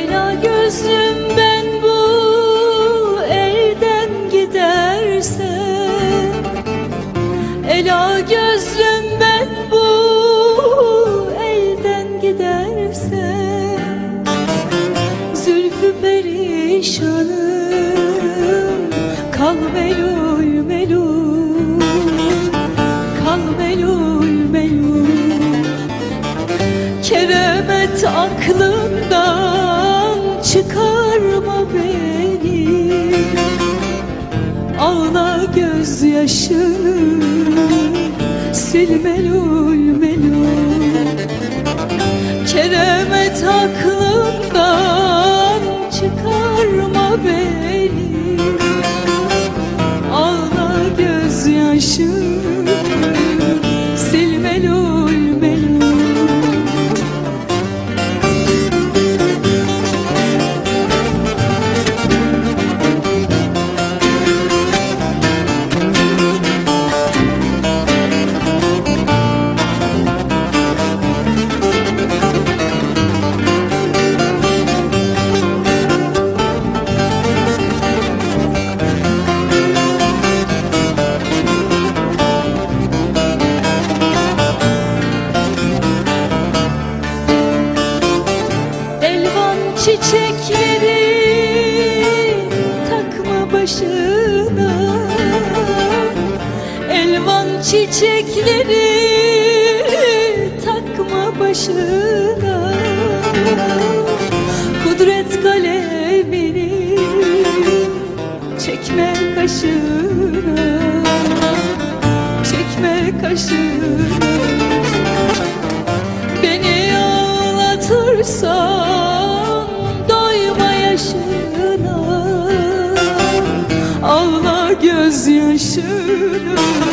Leyla gözlüm ben bu elden gidersen Ela gözlüm ben bu elden gidersen Zülfü perişanım kal melul melul Kal melul melul. Keremet aklım Ağla gözyaşını sil melul melul. Keremet aklımdan çıkarma beni. Ağla gözyaşını çiçekleri takma başına. Elvan çiçekleri takma başına. Kudret kalemini çekme kaşına. Çekme kaşına düşünür